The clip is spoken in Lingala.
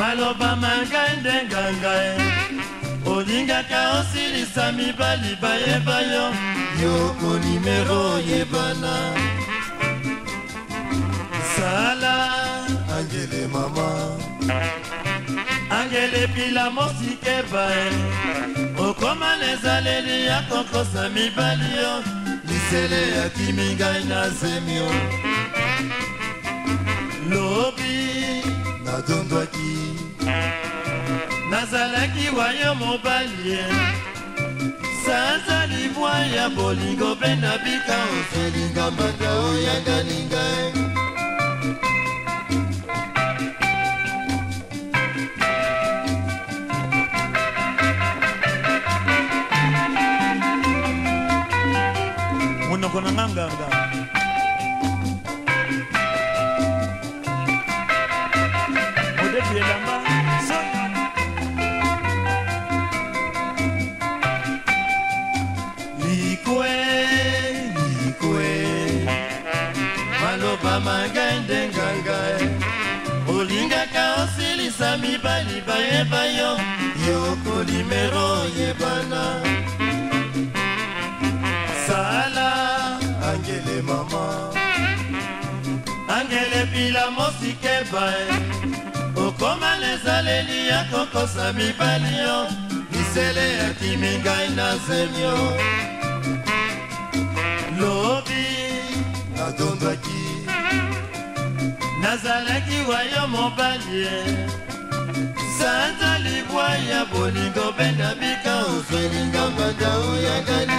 maloba mangai ndenga ngai e. olingaka osilisa mibali bayeba yo yoko nimero yebana sala angele mama angele pila mosikeba e. okoma na ezaleli ya kokosa mibali yo lisele yakimi ngai na zemio badondwaki nazalaki wayo mobali saza libwa ya bolingo mpe nabika oselinga mbanga oyanganinga monoko na nganganga olingaka osilisa mibali bayeba yo yo kolimero oyebana sala angele mama angele pila mosikeba okoma lezaleli ya kokosa mibali yo misele yakimi ngai na zemio lobi nadondaki nazalaki wayo mobali ye sanza libwa ya bolingo mpe na bika oswelinga matao ya kali